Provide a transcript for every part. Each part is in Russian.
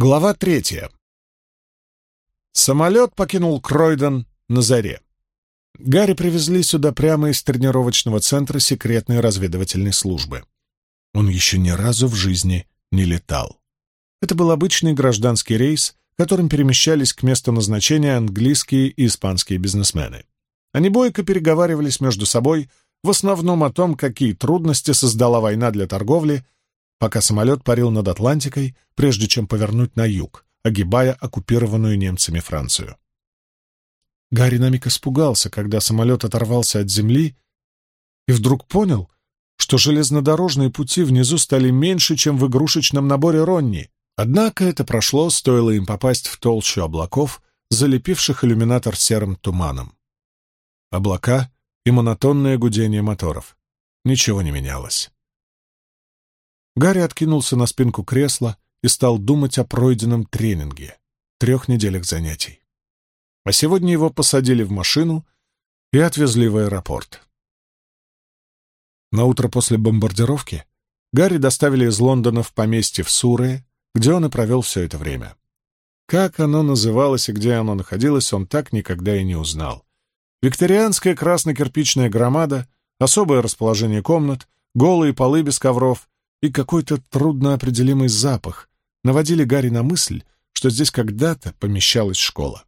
Глава третья. Самолет покинул Кройден на заре. Гарри привезли сюда прямо из тренировочного центра секретной разведывательной службы. Он еще ни разу в жизни не летал. Это был обычный гражданский рейс, которым перемещались к месту назначения английские и испанские бизнесмены. Они бойко переговаривались между собой, в основном о том, какие трудности создала война для торговли — пока самолет парил над Атлантикой, прежде чем повернуть на юг, огибая оккупированную немцами Францию. Гарри на миг испугался, когда самолет оторвался от земли, и вдруг понял, что железнодорожные пути внизу стали меньше, чем в игрушечном наборе Ронни. Однако это прошло, стоило им попасть в толщу облаков, залепивших иллюминатор серым туманом. Облака и монотонное гудение моторов. Ничего не менялось. Гарри откинулся на спинку кресла и стал думать о пройденном тренинге, трех неделях занятий. А сегодня его посадили в машину и отвезли в аэропорт. На утро после бомбардировки Гарри доставили из Лондона в поместье в Сурее, где он и провел все это время. Как оно называлось и где оно находилось, он так никогда и не узнал. Викторианская красно-кирпичная громада, особое расположение комнат, голые полы без ковров и какой-то трудноопределимый запах наводили Гарри на мысль, что здесь когда-то помещалась школа.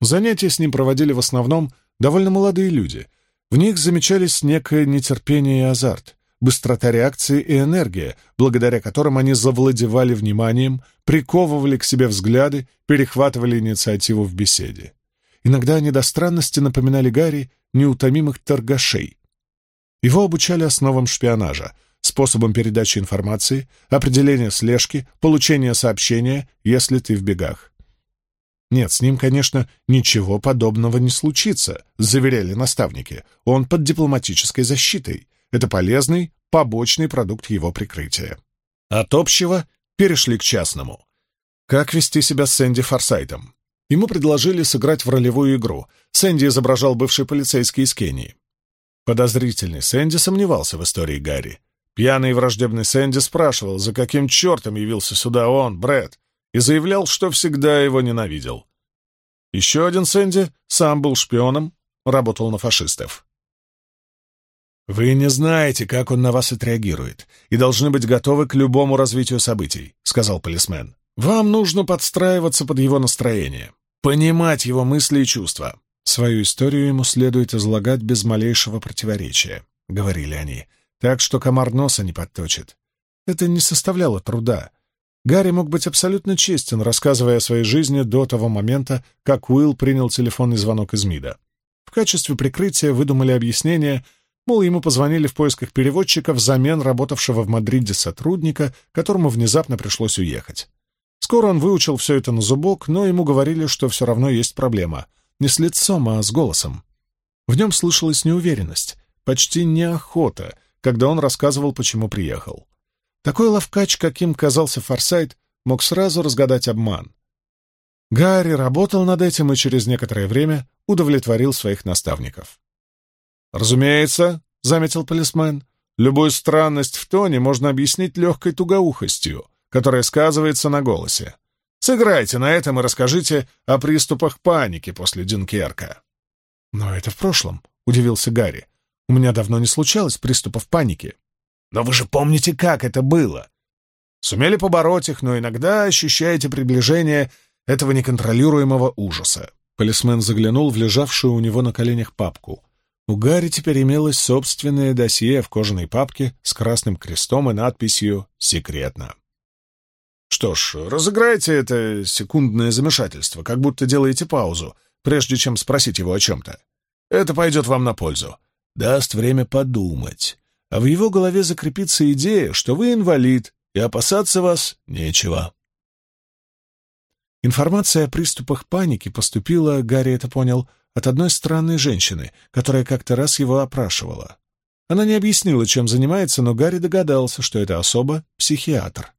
Занятия с ним проводили в основном довольно молодые люди. В них замечались некое нетерпение и азарт, быстрота реакции и энергия, благодаря которым они завладевали вниманием, приковывали к себе взгляды, перехватывали инициативу в беседе. Иногда они до странности напоминали Гарри неутомимых торгашей. Его обучали основам шпионажа — способом передачи информации, определения слежки, получения сообщения, если ты в бегах. Нет, с ним, конечно, ничего подобного не случится, заверяли наставники. Он под дипломатической защитой. Это полезный, побочный продукт его прикрытия. От общего перешли к частному. Как вести себя с Сэнди Форсайтом? Ему предложили сыграть в ролевую игру. Сэнди изображал бывший полицейский из Кении. Подозрительный Сэнди сомневался в истории Гарри. Пьяный и враждебный Сэнди спрашивал, за каким чертом явился сюда он, Брэд, и заявлял, что всегда его ненавидел. Еще один Сэнди сам был шпионом, работал на фашистов. «Вы не знаете, как он на вас отреагирует, и должны быть готовы к любому развитию событий», — сказал полисмен. «Вам нужно подстраиваться под его настроение, понимать его мысли и чувства. Свою историю ему следует излагать без малейшего противоречия», — говорили они так что комар носа не подточит. Это не составляло труда. Гарри мог быть абсолютно честен, рассказывая о своей жизни до того момента, как Уилл принял телефонный звонок из МИДа. В качестве прикрытия выдумали объяснение, мол, ему позвонили в поисках переводчика взамен работавшего в Мадриде сотрудника, которому внезапно пришлось уехать. Скоро он выучил все это на зубок, но ему говорили, что все равно есть проблема. Не с лицом, а с голосом. В нем слышалась неуверенность, почти неохота, когда он рассказывал, почему приехал. Такой ловкач, каким казался Форсайт, мог сразу разгадать обман. Гарри работал над этим и через некоторое время удовлетворил своих наставников. «Разумеется», — заметил полисмен, — «любую странность в тоне можно объяснить легкой тугоухостью, которая сказывается на голосе. Сыграйте на этом и расскажите о приступах паники после Дюнкерка». «Но это в прошлом», — удивился Гарри. У меня давно не случалось приступов паники. Но вы же помните, как это было. Сумели побороть их, но иногда ощущаете приближение этого неконтролируемого ужаса. Полисмен заглянул в лежавшую у него на коленях папку. У Гарри теперь имелось собственное досье в кожаной папке с красным крестом и надписью «Секретно». Что ж, разыграйте это секундное замешательство, как будто делаете паузу, прежде чем спросить его о чем-то. Это пойдет вам на пользу даст время подумать, а в его голове закрепится идея, что вы инвалид, и опасаться вас нечего. Информация о приступах паники поступила, Гарри это понял, от одной странной женщины, которая как-то раз его опрашивала. Она не объяснила, чем занимается, но Гарри догадался, что это особо психиатр.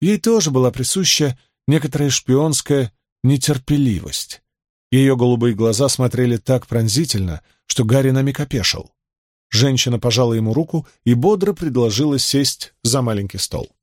Ей тоже была присуща некоторая шпионская нетерпеливость. Ее голубые глаза смотрели так пронзительно, что Гарри на миг опешил. Женщина пожала ему руку и бодро предложила сесть за маленький стол.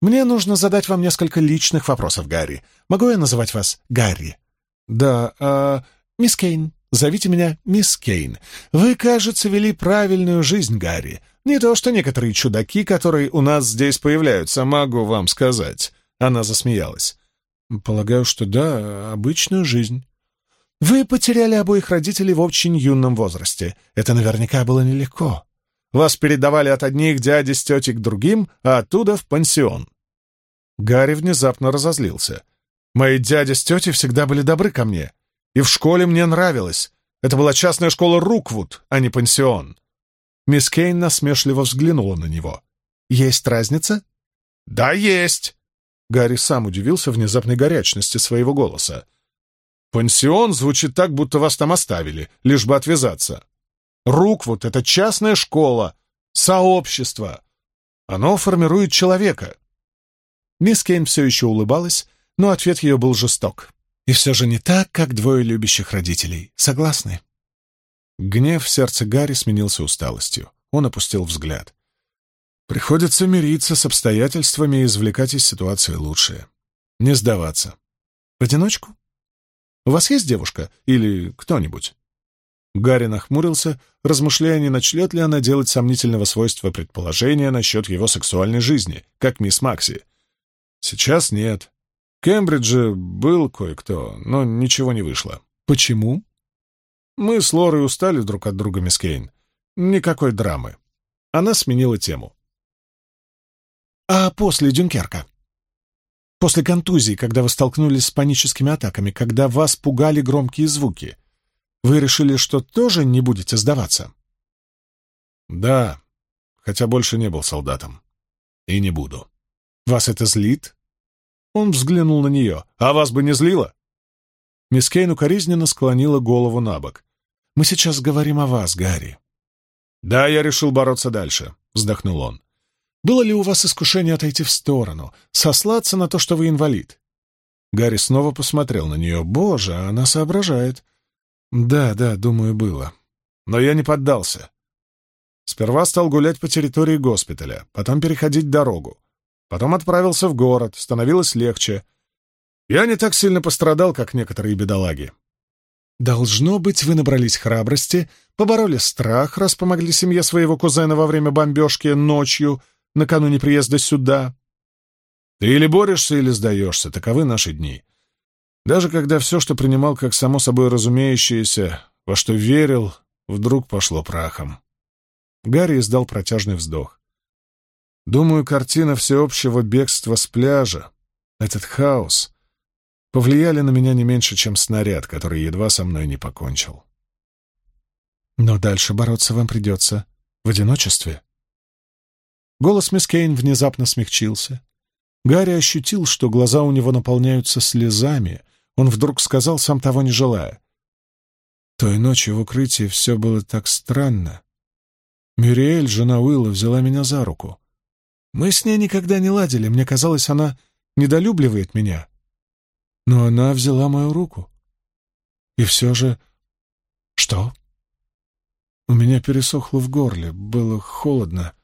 Мне нужно задать вам несколько личных вопросов, Гарри. Могу я называть вас Гарри? Да, а... Мисс Кейн. Зовите меня мисс Кейн. Вы, кажется, вели правильную жизнь, Гарри. Не то что некоторые чудаки, которые у нас здесь появляются, могу вам сказать. Она засмеялась. Полагаю, что да, обычную жизнь. Вы потеряли обоих родителей в очень юном возрасте. Это наверняка было нелегко. Вас передавали от одних дяди с тетей к другим, а оттуда в пансион. Гарри внезапно разозлился. Мои дяди с тетей всегда были добры ко мне. И в школе мне нравилось. Это была частная школа Руквуд, а не пансион. Мисс Кейн насмешливо взглянула на него. «Есть разница?» «Да, есть!» Гарри сам удивился внезапной горячности своего голоса. «Пансион звучит так, будто вас там оставили, лишь бы отвязаться. Руквуд — это частная школа, сообщество. Оно формирует человека». Мисс Кейн все еще улыбалась, но ответ ее был жесток. И все же не так, как двое любящих родителей. Согласны? Гнев в сердце Гарри сменился усталостью. Он опустил взгляд. Приходится мириться с обстоятельствами и извлекать из ситуации лучшее. Не сдаваться. В одиночку? У вас есть девушка? Или кто-нибудь? Гарри нахмурился, размышляя, не начнет ли она делать сомнительного свойства предположения насчет его сексуальной жизни, как мисс Макси. Сейчас нет. Кембридже был кое-кто, но ничего не вышло. Почему? Мы с Лорой устали друг от друга, мисс Кейн. Никакой драмы. Она сменила тему. А после Дюнкерка? После контузии, когда вы столкнулись с паническими атаками, когда вас пугали громкие звуки, вы решили, что тоже не будете сдаваться? Да, хотя больше не был солдатом. И не буду. Вас это злит? Он взглянул на нее. «А вас бы не злило?» Мисс Кейн укоризненно склонила голову на бок. «Мы сейчас говорим о вас, Гарри». «Да, я решил бороться дальше», — вздохнул он. «Было ли у вас искушение отойти в сторону, сослаться на то, что вы инвалид?» Гарри снова посмотрел на нее. «Боже, она соображает». «Да, да, думаю, было. Но я не поддался. Сперва стал гулять по территории госпиталя, потом переходить дорогу. Потом отправился в город, становилось легче. Я не так сильно пострадал, как некоторые бедолаги. Должно быть, вы набрались храбрости, побороли страх, раз помогли семье своего кузена во время бомбежки ночью, накануне приезда сюда. Ты или борешься, или сдаешься, таковы наши дни. Даже когда все, что принимал как само собой разумеющееся, во что верил, вдруг пошло прахом. Гарри издал протяжный вздох. Думаю, картина всеобщего бегства с пляжа, этот хаос, повлияли на меня не меньше, чем снаряд, который едва со мной не покончил. Но дальше бороться вам придется в одиночестве. Голос мисс Кейн внезапно смягчился. Гарри ощутил, что глаза у него наполняются слезами. Он вдруг сказал, сам того не желая. Той ночью в укрытии все было так странно. Мюриэль, жена Уилла, взяла меня за руку. Мы с ней никогда не ладили, мне казалось, она недолюбливает меня. Но она взяла мою руку. И все же... Что? У меня пересохло в горле, было холодно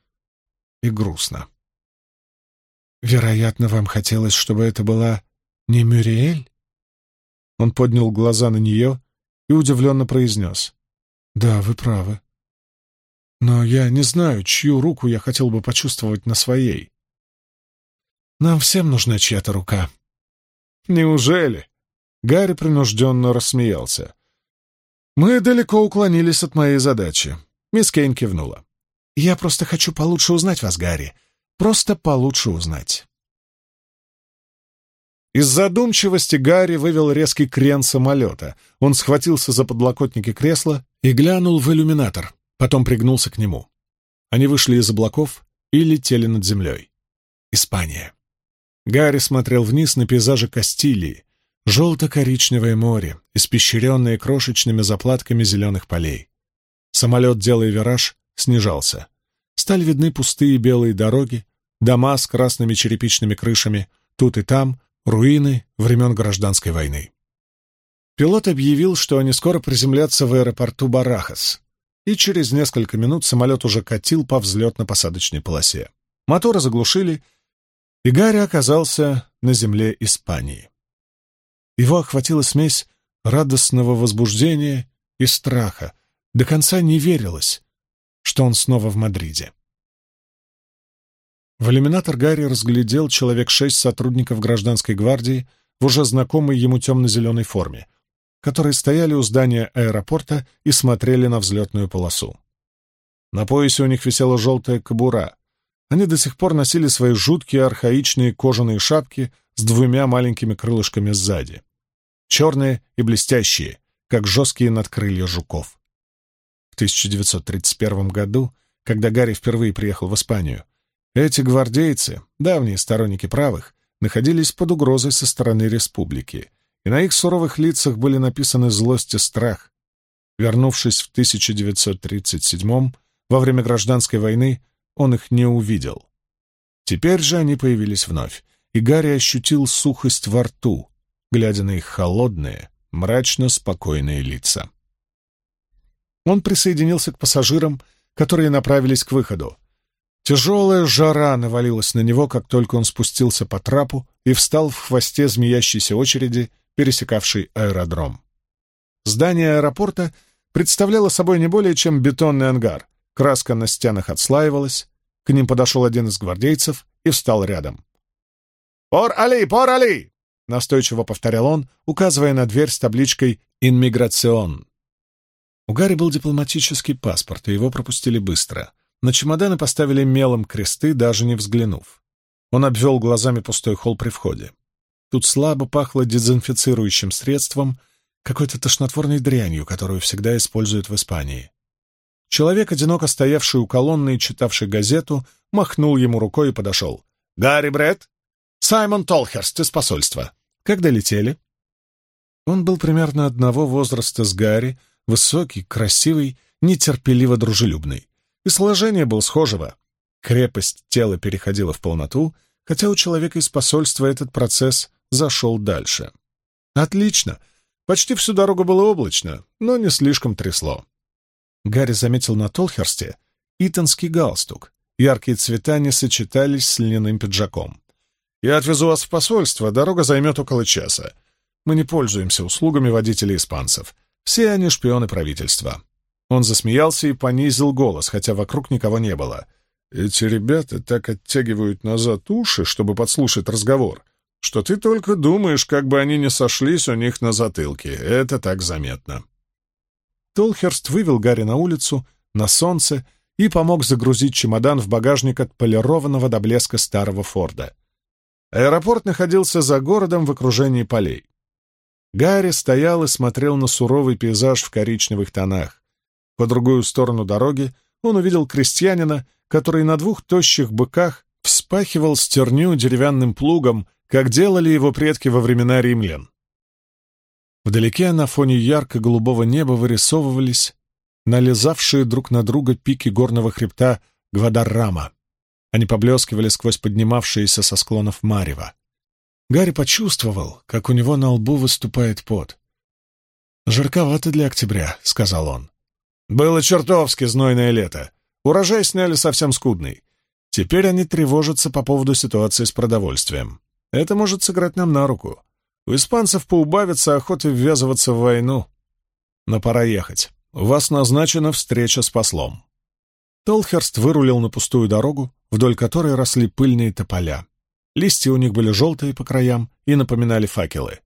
и грустно. Вероятно, вам хотелось, чтобы это была не Мюриэль? Он поднял глаза на нее и удивленно произнес. Да, вы правы. Но я не знаю, чью руку я хотел бы почувствовать на своей. Нам всем нужна чья-то рука. Неужели? Гарри принужденно рассмеялся. Мы далеко уклонились от моей задачи. Мисс Кейн кивнула. Я просто хочу получше узнать вас, Гарри. Просто получше узнать. Из задумчивости Гарри вывел резкий крен самолета. Он схватился за подлокотники кресла и глянул в иллюминатор потом пригнулся к нему. Они вышли из облаков и летели над землей. Испания. Гарри смотрел вниз на пейзажи Кастилии, желто-коричневое море, испещренное крошечными заплатками зеленых полей. Самолет, делая вираж, снижался. Стали видны пустые белые дороги, дома с красными черепичными крышами, тут и там руины времен гражданской войны. Пилот объявил, что они скоро приземлятся в аэропорту Барахас и через несколько минут самолет уже катил по взлетно-посадочной полосе. Моторы заглушили, и Гарри оказался на земле Испании. Его охватила смесь радостного возбуждения и страха. До конца не верилось, что он снова в Мадриде. В иллюминатор Гарри разглядел человек шесть сотрудников гражданской гвардии в уже знакомой ему темно-зеленой форме, которые стояли у здания аэропорта и смотрели на взлетную полосу. На поясе у них висела желтая кобура. Они до сих пор носили свои жуткие архаичные кожаные шапки с двумя маленькими крылышками сзади. Черные и блестящие, как жесткие надкрылья жуков. В 1931 году, когда Гарри впервые приехал в Испанию, эти гвардейцы, давние сторонники правых, находились под угрозой со стороны республики, и на их суровых лицах были написаны злость и страх. Вернувшись в 1937 во время гражданской войны, он их не увидел. Теперь же они появились вновь, и Гарри ощутил сухость во рту, глядя на их холодные, мрачно спокойные лица. Он присоединился к пассажирам, которые направились к выходу. Тяжелая жара навалилась на него, как только он спустился по трапу и встал в хвосте змеящейся очереди, пересекавшей аэродром. Здание аэропорта представляло собой не более чем бетонный ангар. Краска на стенах отслаивалась. К ним подошел один из гвардейцев и встал рядом. «Пор Али! Пор Али!» — настойчиво повторял он, указывая на дверь с табличкой «Инмиграцион». У Гарри был дипломатический паспорт, и его пропустили быстро. На чемоданы поставили мелом кресты, даже не взглянув. Он обвел глазами пустой холл при входе. Тут слабо пахло дезинфицирующим средством, какой-то тошнотворной дрянью, которую всегда используют в Испании. Человек, одиноко стоявший у колонны и читавший газету, махнул ему рукой и подошел. «Гарри Бретт? Саймон Толхерст из посольства. Как долетели?» Он был примерно одного возраста с Гарри, высокий, красивый, нетерпеливо дружелюбный и сложение был схожего. Крепость тела переходила в полноту, хотя у человека из посольства этот процесс зашел дальше. Отлично. Почти всю дорогу было облачно, но не слишком трясло. Гарри заметил на Толхерсте итонский галстук. Яркие цвета не сочетались с льняным пиджаком. «Я отвезу вас в посольство, дорога займет около часа. Мы не пользуемся услугами водителей испанцев. Все они шпионы правительства. Он засмеялся и понизил голос, хотя вокруг никого не было. «Эти ребята так оттягивают назад уши, чтобы подслушать разговор, что ты только думаешь, как бы они не сошлись у них на затылке. Это так заметно». Толхерст вывел Гарри на улицу, на солнце, и помог загрузить чемодан в багажник от полированного до блеска старого Форда. Аэропорт находился за городом в окружении полей. Гарри стоял и смотрел на суровый пейзаж в коричневых тонах. По другую сторону дороги он увидел крестьянина, который на двух тощих быках вспахивал стерню деревянным плугом, как делали его предки во времена римлян. Вдалеке на фоне ярко-голубого неба вырисовывались налезавшие друг на друга пики горного хребта Гвадаррама. Они поблескивали сквозь поднимавшиеся со склонов Марева. Гарри почувствовал, как у него на лбу выступает пот. «Жарковато для октября», — сказал он. Было чертовски знойное лето. Урожай сняли совсем скудный. Теперь они тревожатся по поводу ситуации с продовольствием. Это может сыграть нам на руку. У испанцев поубавится охота ввязываться в войну. Но пора ехать. У вас назначена встреча с послом. Толхерст вырулил на пустую дорогу, вдоль которой росли пыльные тополя. Листья у них были желтые по краям и напоминали факелы.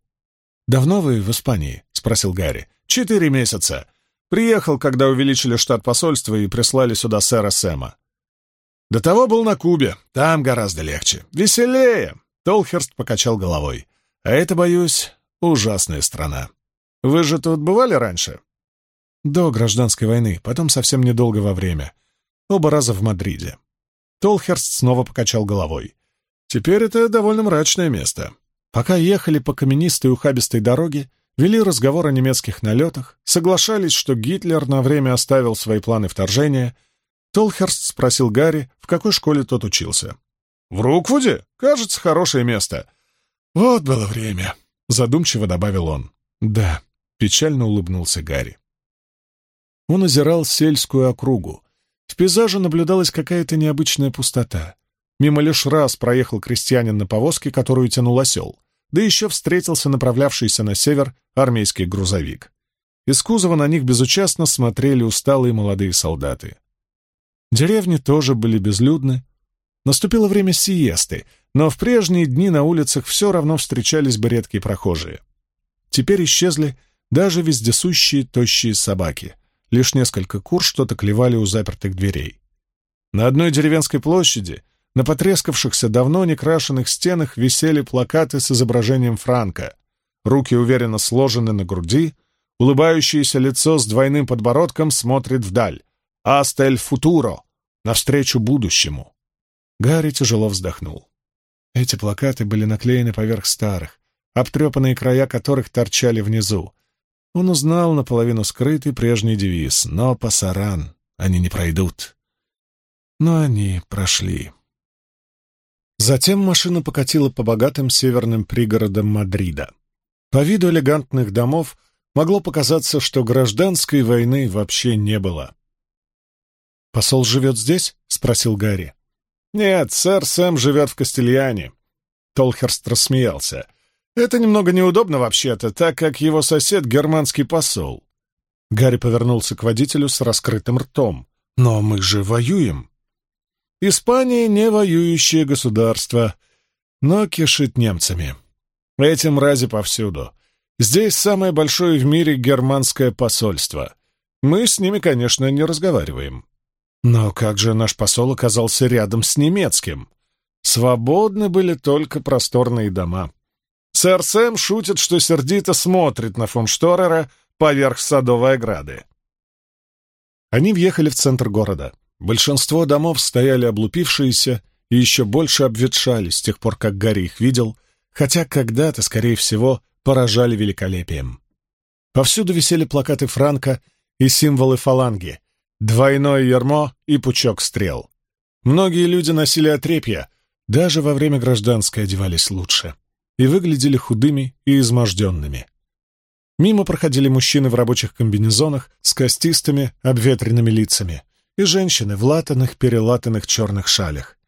«Давно вы в Испании?» — спросил Гарри. «Четыре месяца. Приехал, когда увеличили штат посольства и прислали сюда сэра Сэма. До того был на Кубе. Там гораздо легче. Веселее!» Толхерст покачал головой. «А это, боюсь, ужасная страна. Вы же тут бывали раньше?» «До гражданской войны, потом совсем недолго во время. Оба раза в Мадриде». Толхерст снова покачал головой. «Теперь это довольно мрачное место. Пока ехали по каменистой ухабистой дороге, вели разговор о немецких налетах, соглашались, что Гитлер на время оставил свои планы вторжения. Толхерст спросил Гарри, в какой школе тот учился. «В Руквуде? Кажется, хорошее место». «Вот было время», — задумчиво добавил он. «Да», — печально улыбнулся Гарри. Он озирал сельскую округу. В пейзаже наблюдалась какая-то необычная пустота. Мимо лишь раз проехал крестьянин на повозке, которую тянул осел, да еще встретился направлявшийся на север армейский грузовик. Из кузова на них безучастно смотрели усталые молодые солдаты. Деревни тоже были безлюдны. Наступило время сиесты, но в прежние дни на улицах все равно встречались бы редкие прохожие. Теперь исчезли даже вездесущие тощие собаки. Лишь несколько кур что-то клевали у запертых дверей. На одной деревенской площади на потрескавшихся, давно не крашенных стенах висели плакаты с изображением Франка. Руки уверенно сложены на груди, улыбающееся лицо с двойным подбородком смотрит вдаль. «Астель футуро!» навстречу будущему. Гарри тяжело вздохнул. Эти плакаты были наклеены поверх старых, обтрепанные края которых торчали внизу. Он узнал наполовину скрытый прежний девиз «Но пасаран, они не пройдут». Но они прошли. Затем машина покатила по богатым северным пригородам Мадрида. По виду элегантных домов могло показаться, что гражданской войны вообще не было. «Посол живет здесь?» — спросил Гарри. «Нет, сэр Сэм живет в Кастильяне». Толхерст рассмеялся. «Это немного неудобно вообще-то, так как его сосед — германский посол». Гарри повернулся к водителю с раскрытым ртом. «Но мы же воюем!» Испания не воюющее государство, но кишит немцами. Эти мрази повсюду. Здесь самое большое в мире германское посольство. Мы с ними, конечно, не разговариваем. Но как же наш посол оказался рядом с немецким? Свободны были только просторные дома. Сэр Сэм шутит, что сердито смотрит на фон Шторера поверх садовой ограды. Они въехали в центр города. Большинство домов стояли облупившиеся и еще больше обветшали с тех пор, как Гарри их видел, хотя когда-то, скорее всего, поражали великолепием. Повсюду висели плакаты Франка и символы фаланги, двойное ярмо и пучок стрел. Многие люди носили отрепья, даже во время гражданской одевались лучше, и выглядели худыми и изможденными. Мимо проходили мужчины в рабочих комбинезонах с костистыми, обветренными лицами, и женщины в латаных, перелатанных черных шалях.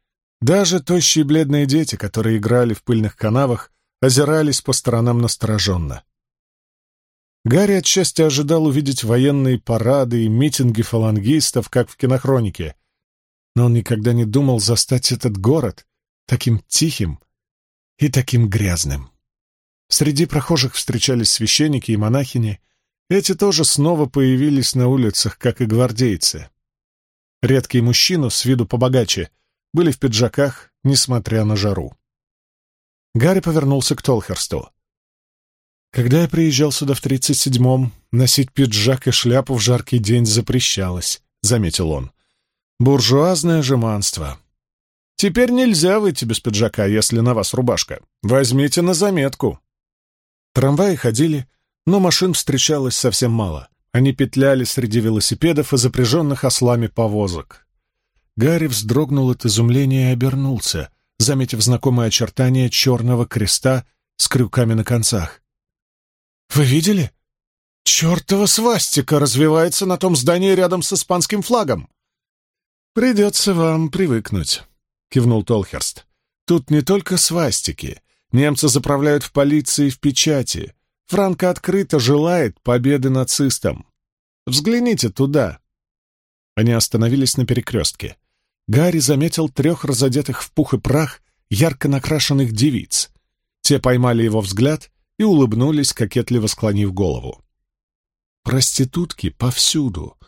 Даже тощие бледные дети, которые играли в пыльных канавах, озирались по сторонам настороженно. Гарри отчасти ожидал увидеть военные парады и митинги фалангистов, как в кинохронике, но он никогда не думал застать этот город таким тихим и таким грязным. Среди прохожих встречались священники и монахини. Эти тоже снова появились на улицах, как и гвардейцы. Редкие мужчины, с виду побогаче, были в пиджаках, несмотря на жару. Гарри повернулся к Толхерсту. Когда я приезжал сюда в тридцать седьмом, носить пиджак и шляпу в жаркий день запрещалось, — заметил он. Буржуазное жеманство. Теперь нельзя выйти без пиджака, если на вас рубашка. Возьмите на заметку. Трамваи ходили, но машин встречалось совсем мало. Они петляли среди велосипедов и запряженных ослами повозок. Гарри вздрогнул от изумления и обернулся, заметив знакомые очертания черного креста с крюками на концах. «Вы видели? Чертова свастика развивается на том здании рядом с испанским флагом!» «Придется вам привыкнуть», — кивнул Толхерст. «Тут не только свастики. Немцы заправляют в полиции в печати. Франко открыто желает победы нацистам. Взгляните туда!» Они остановились на перекрестке. Гарри заметил трех разодетых в пух и прах ярко накрашенных девиц. Те поймали его взгляд и улыбнулись, кокетливо склонив голову. «Проститутки повсюду.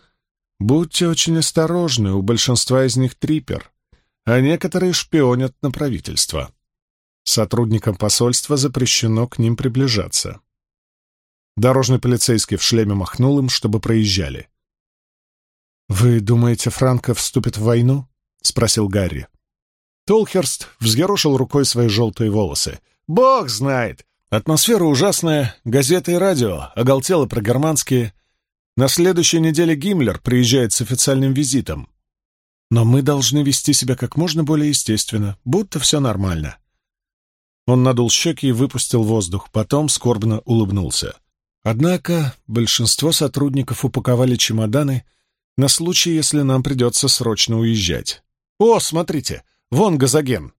Будьте очень осторожны, у большинства из них трипер, а некоторые шпионят на правительство. Сотрудникам посольства запрещено к ним приближаться». Дорожный полицейский в шлеме махнул им, чтобы проезжали. «Вы думаете, Франко вступит в войну?» — спросил Гарри. Толхерст взъерошил рукой свои желтые волосы. «Бог знает! Атмосфера ужасная, газеты и радио, оголтело про германские. На следующей неделе Гиммлер приезжает с официальным визитом. Но мы должны вести себя как можно более естественно, будто все нормально». Он надул щеки и выпустил воздух, потом скорбно улыбнулся. Однако большинство сотрудников упаковали чемоданы на случай, если нам придется срочно уезжать. «О, смотрите! вон газоген!»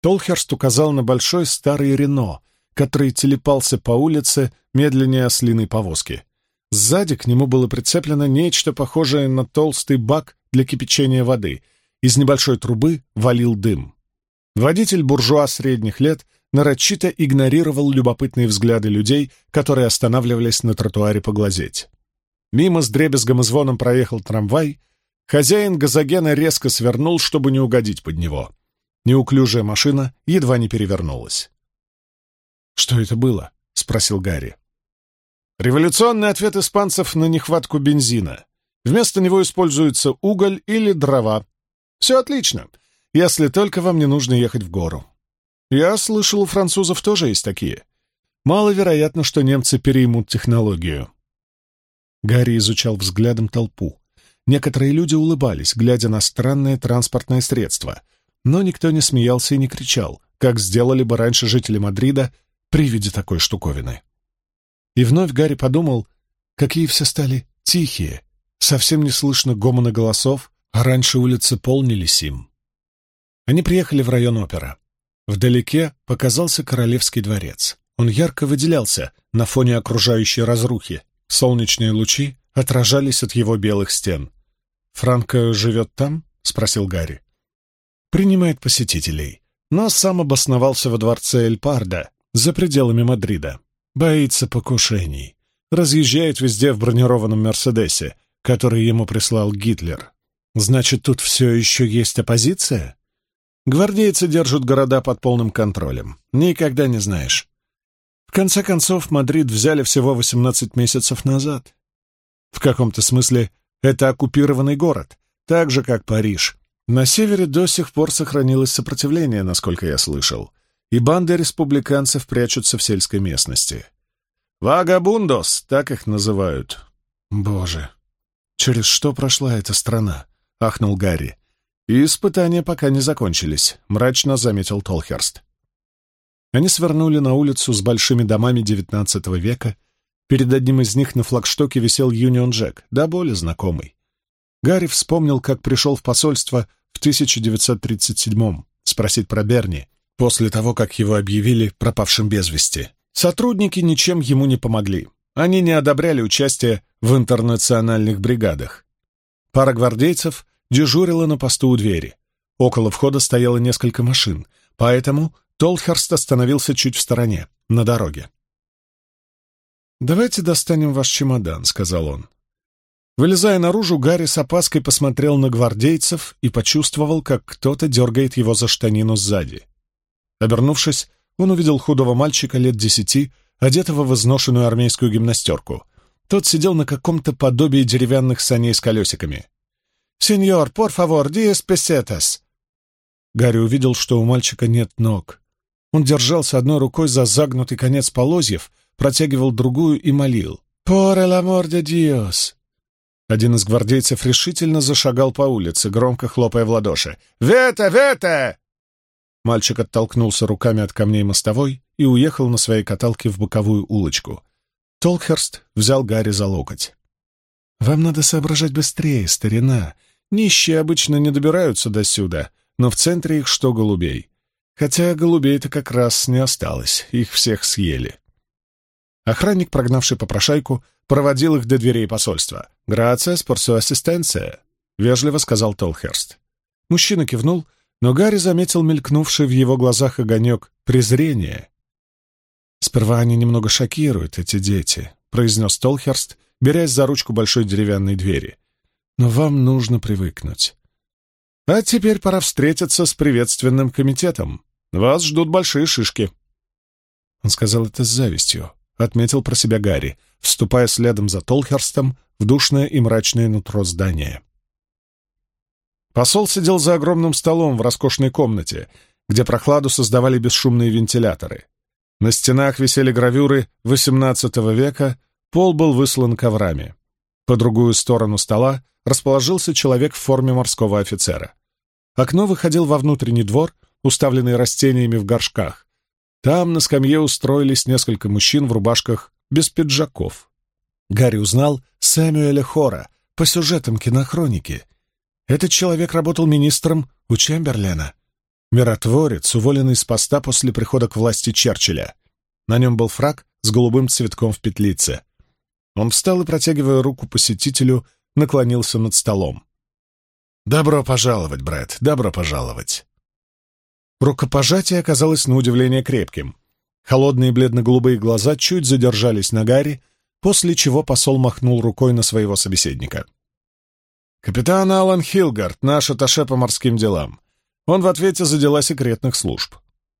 Толхерст указал на большой старый Рено, который телепался по улице медленнее ослиной повозки. Сзади к нему было прицеплено нечто похожее на толстый бак для кипячения воды. Из небольшой трубы валил дым. Водитель буржуа средних лет нарочито игнорировал любопытные взгляды людей, которые останавливались на тротуаре поглазеть. Мимо с дребезгом и звоном проехал трамвай. Хозяин газогена резко свернул, чтобы не угодить под него. Неуклюжая машина едва не перевернулась. «Что это было?» — спросил Гарри. Революционный ответ испанцев на нехватку бензина. Вместо него используется уголь или дрова. Все отлично, если только вам не нужно ехать в гору. Я слышал, у французов тоже есть такие. Маловероятно, что немцы переймут технологию. Гарри изучал взглядом толпу. Некоторые люди улыбались, глядя на странное транспортное средство, но никто не смеялся и не кричал, как сделали бы раньше жители Мадрида при виде такой штуковины. И вновь Гарри подумал, какие все стали тихие, совсем не слышно гомона голосов, а раньше улицы полнились им. Они приехали в район опера. Вдалеке показался королевский дворец. Он ярко выделялся на фоне окружающей разрухи. Солнечные лучи отражались от его белых стен. «Франко живет там?» — спросил Гарри. «Принимает посетителей, но сам обосновался во дворце Эль-Парда, за пределами Мадрида. Боится покушений. Разъезжает везде в бронированном «Мерседесе», который ему прислал Гитлер. Значит, тут все еще есть оппозиция? Гвардейцы держат города под полным контролем. Никогда не знаешь. В конце концов, Мадрид взяли всего 18 месяцев назад. В каком-то смысле это оккупированный город, так же, как Париж. На севере до сих пор сохранилось сопротивление, насколько я слышал и банды республиканцев прячутся в сельской местности. «Вагабундос» — так их называют. «Боже, через что прошла эта страна?» — ахнул Гарри. «И испытания пока не закончились», — мрачно заметил Толхерст. Они свернули на улицу с большими домами XIX века. Перед одним из них на флагштоке висел Юнион Джек, да более знакомый. Гарри вспомнил, как пришел в посольство в 1937-м спросить про Берни, после того, как его объявили пропавшим без вести. Сотрудники ничем ему не помогли. Они не одобряли участие в интернациональных бригадах. Пара гвардейцев дежурила на посту у двери. Около входа стояло несколько машин, поэтому Толхерст остановился чуть в стороне, на дороге. «Давайте достанем ваш чемодан», — сказал он. Вылезая наружу, Гарри с опаской посмотрел на гвардейцев и почувствовал, как кто-то дергает его за штанину сзади. Обернувшись, он увидел худого мальчика лет десяти, одетого в изношенную армейскую гимнастерку. Тот сидел на каком-то подобии деревянных саней с колесиками. «Сеньор, por favor, diez pesetas!» Гарри увидел, что у мальчика нет ног. Он держался одной рукой за загнутый конец полозьев, протягивал другую и молил. «Por el amor de Dios!» Один из гвардейцев решительно зашагал по улице, громко хлопая в ладоши. «Вета! Вета!» Мальчик оттолкнулся руками от камней мостовой и уехал на своей каталке в боковую улочку. Толкхерст взял Гарри за локоть. «Вам надо соображать быстрее, старина. Нищие обычно не добираются до сюда, но в центре их что голубей. Хотя голубей-то как раз не осталось, их всех съели». Охранник, прогнавший попрошайку, проводил их до дверей посольства. «Грация, спорсу ассистенция», — вежливо сказал Толхерст. Мужчина кивнул но Гарри заметил мелькнувший в его глазах огонек презрения. «Сперва они немного шокируют, эти дети», — произнес Толхерст, берясь за ручку большой деревянной двери. «Но вам нужно привыкнуть. А теперь пора встретиться с приветственным комитетом. Вас ждут большие шишки». Он сказал это с завистью, отметил про себя Гарри, вступая следом за Толхерстом в душное и мрачное нутро здания. Посол сидел за огромным столом в роскошной комнате, где прохладу создавали бесшумные вентиляторы. На стенах висели гравюры XVIII века, пол был выслан коврами. По другую сторону стола расположился человек в форме морского офицера. Окно выходил во внутренний двор, уставленный растениями в горшках. Там на скамье устроились несколько мужчин в рубашках без пиджаков. Гарри узнал Сэмюэля Хора по сюжетам кинохроники — этот человек работал министром у Чемберлена. Миротворец, уволенный с поста после прихода к власти Черчилля. На нем был фраг с голубым цветком в петлице. Он встал и, протягивая руку посетителю, наклонился над столом. «Добро пожаловать, Брэд, добро пожаловать!» Рукопожатие оказалось на удивление крепким. Холодные бледно-голубые глаза чуть задержались на Гарри, после чего посол махнул рукой на своего собеседника. «Капитан Алан Хилгард, наш атташе по морским делам. Он в ответе за дела секретных служб».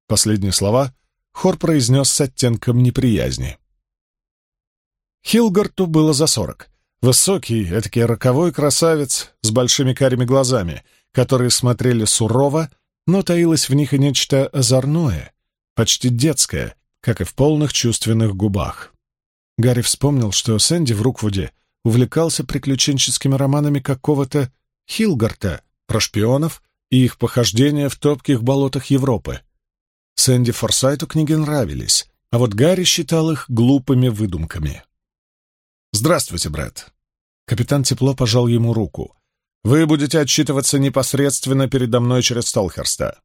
Последние слова Хор произнес с оттенком неприязни. Хилгарту было за сорок. Высокий, этакий роковой красавец с большими карими глазами, которые смотрели сурово, но таилось в них и нечто озорное, почти детское, как и в полных чувственных губах. Гарри вспомнил, что Сэнди в Руквуде увлекался приключенческими романами какого-то Хилгарта про шпионов и их похождения в топких болотах Европы. Сэнди Форсайту книги нравились, а вот Гарри считал их глупыми выдумками. «Здравствуйте, Брэд». Капитан тепло пожал ему руку. «Вы будете отчитываться непосредственно передо мной через Столхерста».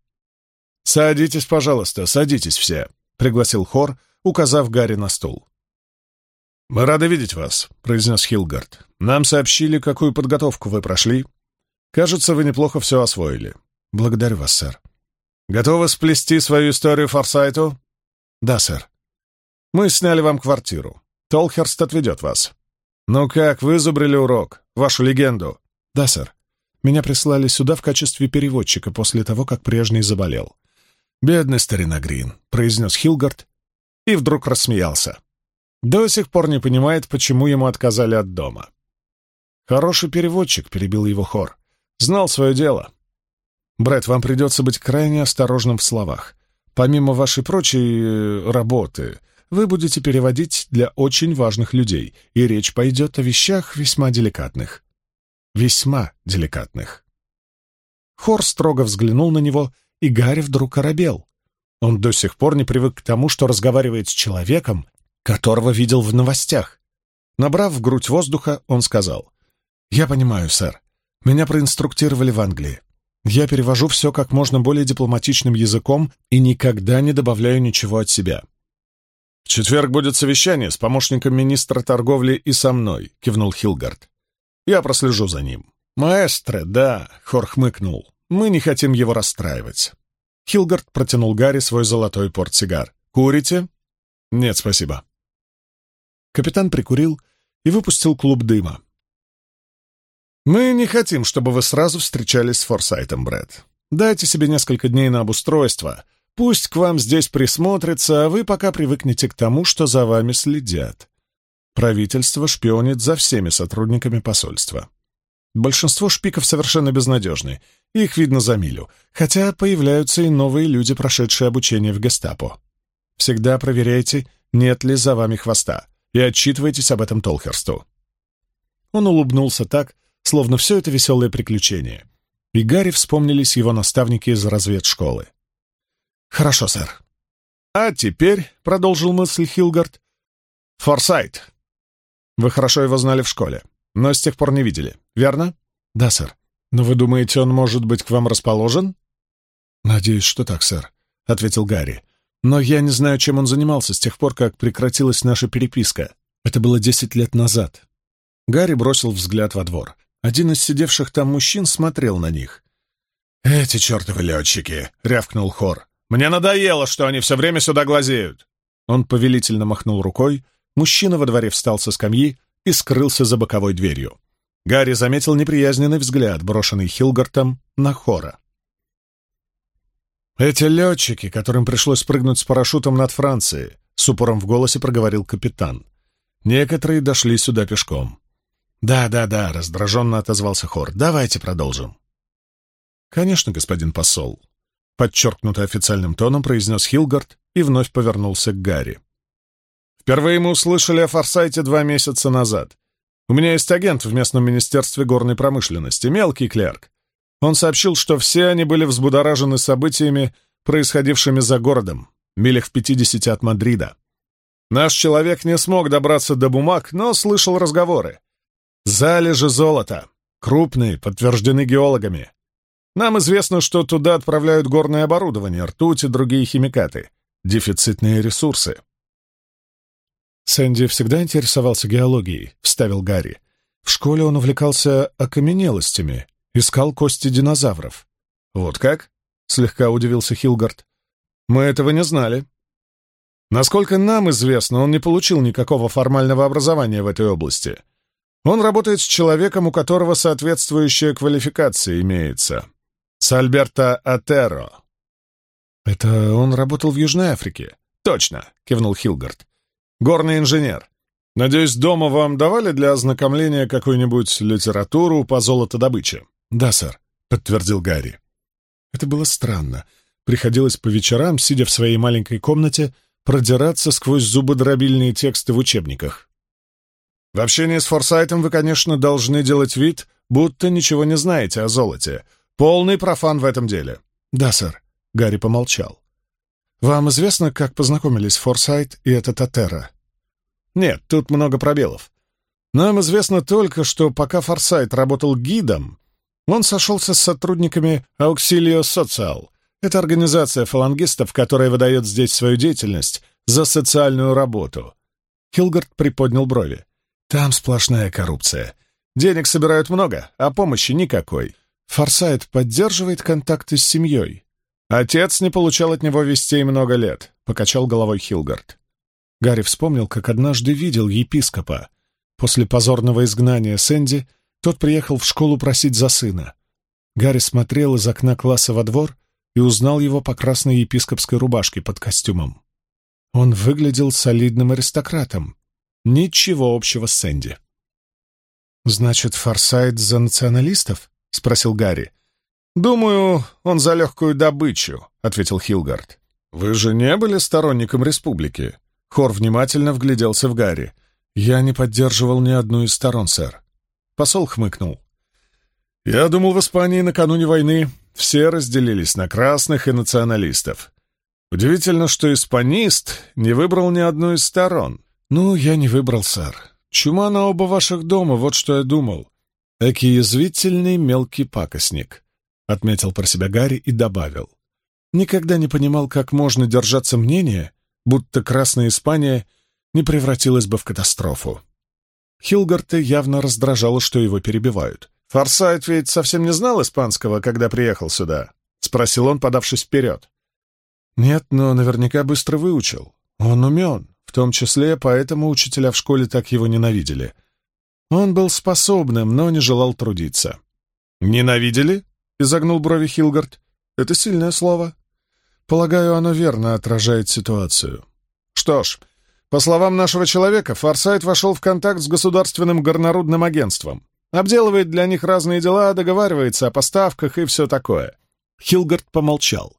«Садитесь, пожалуйста, садитесь все», — пригласил Хор, указав Гарри на стул. «Мы рады видеть вас», — произнес Хилгард. «Нам сообщили, какую подготовку вы прошли. Кажется, вы неплохо все освоили. Благодарю вас, сэр». «Готовы сплести свою историю Форсайту?» «Да, сэр». «Мы сняли вам квартиру. Толхерст отведет вас. «Ну как, вызубрили урок? Вашу легенду?» «Да, сэр. Меня прислали сюда в качестве переводчика после того, как прежний заболел». «Бедный старина Грин», — произнес Хилгард и вдруг рассмеялся. До сих пор не понимает, почему ему отказали от дома. «Хороший переводчик», — перебил его хор. «Знал свое дело». «Брэд, вам придется быть крайне осторожным в словах. Помимо вашей прочей э, работы, вы будете переводить для очень важных людей, и речь пойдет о вещах весьма деликатных. Весьма деликатных. Хор строго взглянул на него, и Гарри вдруг оробел. Он до сих пор не привык к тому, что разговаривает с человеком, которого видел в новостях. Набрав в грудь воздуха, он сказал, «Я понимаю, сэр. Меня проинструктировали в Англии. Я перевожу все как можно более дипломатичным языком и никогда не добавляю ничего от себя. «В четверг будет совещание с помощником министра торговли и со мной», — кивнул Хилгард. «Я прослежу за ним». «Маэстро, да», — Хор хмыкнул. «Мы не хотим его расстраивать». Хилгард протянул Гарри свой золотой портсигар. «Курите?» «Нет, спасибо». Капитан прикурил и выпустил клуб дыма. «Мы не хотим, чтобы вы сразу встречались с Форсайтом, Брэд. Дайте себе несколько дней на обустройство, Пусть к вам здесь присмотрится, а вы пока привыкнете к тому, что за вами следят. Правительство шпионит за всеми сотрудниками посольства. Большинство шпиков совершенно безнадежны, их видно за милю, хотя появляются и новые люди, прошедшие обучение в гестапо. Всегда проверяйте, нет ли за вами хвоста, и отчитывайтесь об этом Толхерсту. Он улыбнулся так, словно все это веселое приключение. И Гарри вспомнились его наставники из разведшколы. «Хорошо, сэр». «А теперь», — продолжил мысль Хилгард, — «Форсайт. Вы хорошо его знали в школе, но с тех пор не видели, верно?» «Да, сэр. Но вы думаете, он может быть к вам расположен?» «Надеюсь, что так, сэр», — ответил Гарри. «Но я не знаю, чем он занимался с тех пор, как прекратилась наша переписка. Это было десять лет назад». Гарри бросил взгляд во двор. Один из сидевших там мужчин смотрел на них. «Эти чертовы летчики!» — рявкнул Хор. Мне надоело, что они все время сюда глазеют!» Он повелительно махнул рукой, мужчина во дворе встал со скамьи и скрылся за боковой дверью. Гарри заметил неприязненный взгляд, брошенный Хилгартом на Хора. «Эти летчики, которым пришлось прыгнуть с парашютом над Францией», — с упором в голосе проговорил капитан. «Некоторые дошли сюда пешком». «Да, да, да», — раздраженно отозвался Хор. «Давайте продолжим». «Конечно, господин посол», подчеркнуто официальным тоном произнес Хилгард и вновь повернулся к Гарри. «Впервые мы услышали о Форсайте два месяца назад. У меня есть агент в местном министерстве горной промышленности, мелкий клерк. Он сообщил, что все они были взбудоражены событиями, происходившими за городом, милях в пятидесяти от Мадрида. Наш человек не смог добраться до бумаг, но слышал разговоры. Залежи золота, крупные, подтверждены геологами. Нам известно, что туда отправляют горное оборудование, ртуть и другие химикаты. Дефицитные ресурсы. Сэнди всегда интересовался геологией, — вставил Гарри. В школе он увлекался окаменелостями, искал кости динозавров. «Вот как?» — слегка удивился Хилгард. «Мы этого не знали. Насколько нам известно, он не получил никакого формального образования в этой области. Он работает с человеком, у которого соответствующая квалификация имеется. С Атеро». «Это он работал в Южной Африке?» «Точно», — кивнул Хилгард. «Горный инженер. Надеюсь, дома вам давали для ознакомления какую-нибудь литературу по золотодобыче?» «Да, сэр», — подтвердил Гарри. Это было странно. Приходилось по вечерам, сидя в своей маленькой комнате, продираться сквозь зубодробильные тексты в учебниках. В общении с Форсайтом вы, конечно, должны делать вид, будто ничего не знаете о золоте. Полный профан в этом деле. Да, сэр. Гарри помолчал. Вам известно, как познакомились Форсайт и этот Атера? Нет, тут много пробелов. Нам известно только, что пока Форсайт работал гидом, он сошелся с сотрудниками Auxilio Social. Это организация фалангистов, которая выдает здесь свою деятельность за социальную работу. Хилгард приподнял брови. Там сплошная коррупция. Денег собирают много, а помощи никакой. Форсайт поддерживает контакты с семьей. Отец не получал от него вестей много лет, — покачал головой Хилгард. Гарри вспомнил, как однажды видел епископа. После позорного изгнания Сэнди тот приехал в школу просить за сына. Гарри смотрел из окна класса во двор и узнал его по красной епископской рубашке под костюмом. Он выглядел солидным аристократом. Ничего общего с Сэнди. «Значит, Форсайт за националистов?» — спросил Гарри. «Думаю, он за легкую добычу», — ответил Хилгард. «Вы же не были сторонником республики?» Хор внимательно вгляделся в Гарри. «Я не поддерживал ни одну из сторон, сэр». Посол хмыкнул. «Я думал, в Испании накануне войны все разделились на красных и националистов. Удивительно, что испанист не выбрал ни одну из сторон. Ну, я не выбрал, сэр. Чума на оба ваших дома, вот что я думал. Эки язвительный мелкий пакостник», — отметил про себя Гарри и добавил. «Никогда не понимал, как можно держаться мнения, будто Красная Испания не превратилась бы в катастрофу». Хилгарта явно раздражало, что его перебивают. «Форсайт ведь совсем не знал испанского, когда приехал сюда?» — спросил он, подавшись вперед. «Нет, но наверняка быстро выучил. Он умен, в том числе поэтому учителя в школе так его ненавидели. Он был способным, но не желал трудиться». «Ненавидели?» — изогнул брови Хилгард. «Это сильное слово. Полагаю, оно верно отражает ситуацию». «Что ж, по словам нашего человека, Форсайт вошел в контакт с государственным горнорудным агентством. Обделывает для них разные дела, договаривается о поставках и все такое. Хилгард помолчал.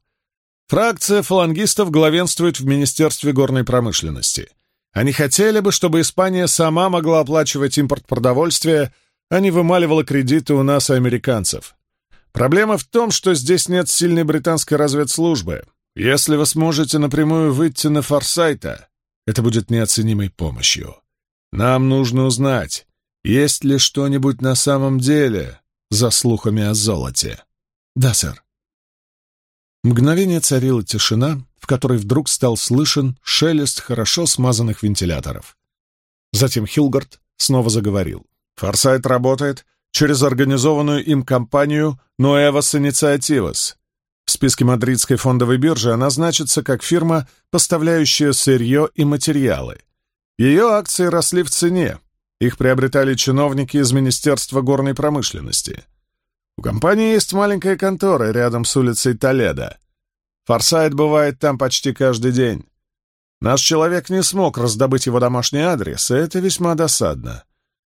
Фракция фалангистов главенствует в Министерстве горной промышленности. Они хотели бы, чтобы Испания сама могла оплачивать импорт продовольствия, а не вымаливала кредиты у нас и американцев. Проблема в том, что здесь нет сильной британской разведслужбы. Если вы сможете напрямую выйти на Форсайта, это будет неоценимой помощью. Нам нужно узнать, есть ли что-нибудь на самом деле за слухами о золоте? Да, сэр. Мгновение царила тишина, в которой вдруг стал слышен шелест хорошо смазанных вентиляторов. Затем Хилгард снова заговорил. «Форсайт работает через организованную им компанию «Nuevas Iniciativas». В списке мадридской фондовой биржи она значится как фирма, поставляющая сырье и материалы. Ее акции росли в цене, их приобретали чиновники из Министерства горной промышленности. У компании есть маленькая контора рядом с улицей Толедо. Форсайт бывает там почти каждый день. Наш человек не смог раздобыть его домашний адрес, и это весьма досадно.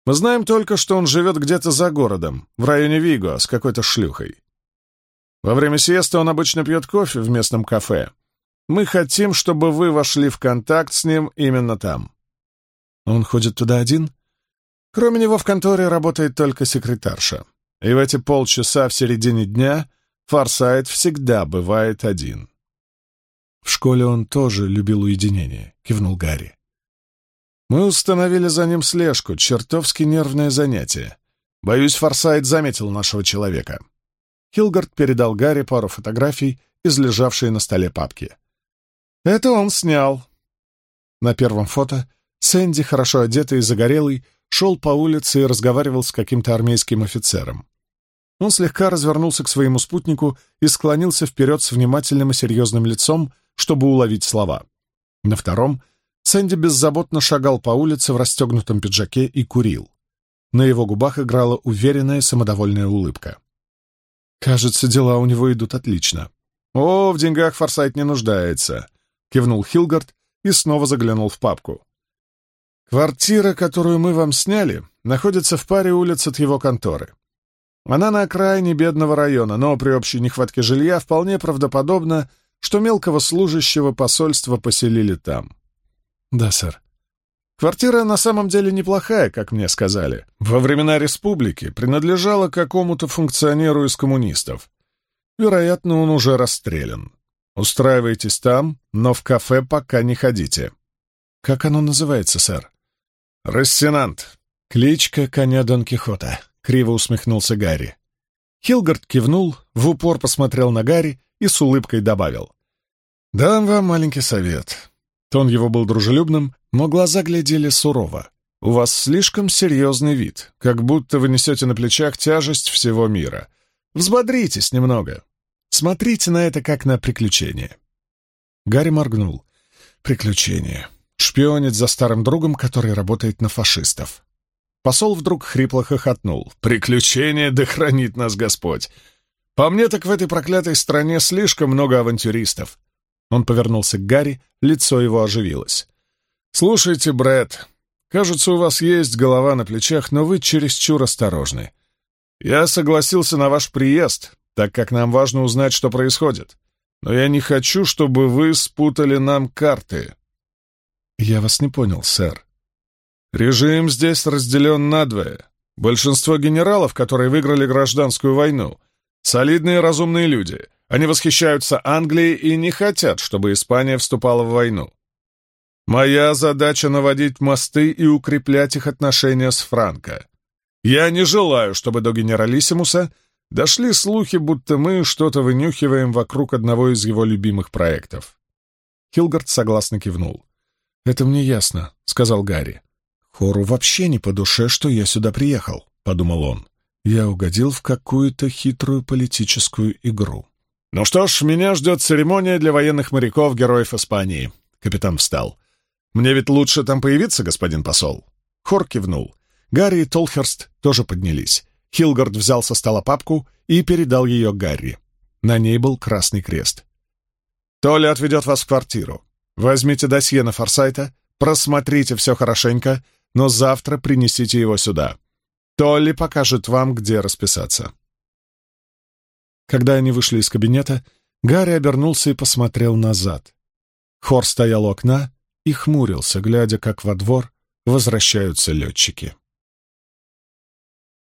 Мы знаем только, что он живет где-то за городом, в районе Виго, с какой-то шлюхой. Во время сиесты он обычно пьет кофе в местном кафе. Мы хотим, чтобы вы вошли в контакт с ним именно там. Он ходит туда один? Кроме него в конторе работает только секретарша. И в эти полчаса в середине дня Форсайт всегда бывает один. «В школе он тоже любил уединение», — кивнул Гарри. «Мы установили за ним слежку, чертовски нервное занятие. Боюсь, Форсайт заметил нашего человека». Хилгард передал Гарри пару фотографий из лежавшей на столе папки. «Это он снял». На первом фото Сэнди, хорошо одетый и загорелый, шел по улице и разговаривал с каким-то армейским офицером. Он слегка развернулся к своему спутнику и склонился вперед с внимательным и серьезным лицом, чтобы уловить слова. На втором Сэнди беззаботно шагал по улице в расстегнутом пиджаке и курил. На его губах играла уверенная самодовольная улыбка. Кажется, дела у него идут отлично. «О, в деньгах Форсайт не нуждается», — кивнул Хилгард и снова заглянул в папку. «Квартира, которую мы вам сняли, находится в паре улиц от его конторы. Она на окраине бедного района, но при общей нехватке жилья вполне правдоподобно, что мелкого служащего посольства поселили там». «Да, сэр», Квартира на самом деле неплохая, как мне сказали. Во времена республики принадлежала какому-то функционеру из коммунистов. Вероятно, он уже расстрелян. Устраивайтесь там, но в кафе пока не ходите. Как оно называется, сэр? Рассенант. Кличка коня Дон Кихота. Криво усмехнулся Гарри. Хилгард кивнул, в упор посмотрел на Гарри и с улыбкой добавил. «Дам вам маленький совет. Тон его был дружелюбным, но глаза глядели сурово. «У вас слишком серьезный вид, как будто вы несете на плечах тяжесть всего мира. Взбодритесь немного. Смотрите на это как на приключение». Гарри моргнул. «Приключение. Шпионить за старым другом, который работает на фашистов». Посол вдруг хрипло хохотнул. «Приключение, да хранит нас Господь! По мне так в этой проклятой стране слишком много авантюристов. Он повернулся к Гарри, лицо его оживилось. «Слушайте, Брэд, кажется, у вас есть голова на плечах, но вы чересчур осторожны. Я согласился на ваш приезд, так как нам важно узнать, что происходит. Но я не хочу, чтобы вы спутали нам карты». «Я вас не понял, сэр». «Режим здесь разделен надвое. Большинство генералов, которые выиграли гражданскую войну, солидные разумные люди — они восхищаются Англией и не хотят, чтобы Испания вступала в войну. Моя задача — наводить мосты и укреплять их отношения с Франко. Я не желаю, чтобы до генералиссимуса дошли слухи, будто мы что-то вынюхиваем вокруг одного из его любимых проектов. Хилгард согласно кивнул. «Это мне ясно», — сказал Гарри. «Хору вообще не по душе, что я сюда приехал», — подумал он. «Я угодил в какую-то хитрую политическую игру». «Ну что ж, меня ждет церемония для военных моряков-героев Испании». Капитан встал. «Мне ведь лучше там появиться, господин посол?» Хор кивнул. Гарри и Толхерст тоже поднялись. Хилгард взял со стола папку и передал ее Гарри. На ней был красный крест. «Толя отведет вас в квартиру. Возьмите досье на Форсайта, просмотрите все хорошенько, но завтра принесите его сюда. Толли покажет вам, где расписаться». Когда они вышли из кабинета, Гарри обернулся и посмотрел назад. Хор стоял у окна и хмурился, глядя, как во двор возвращаются летчики.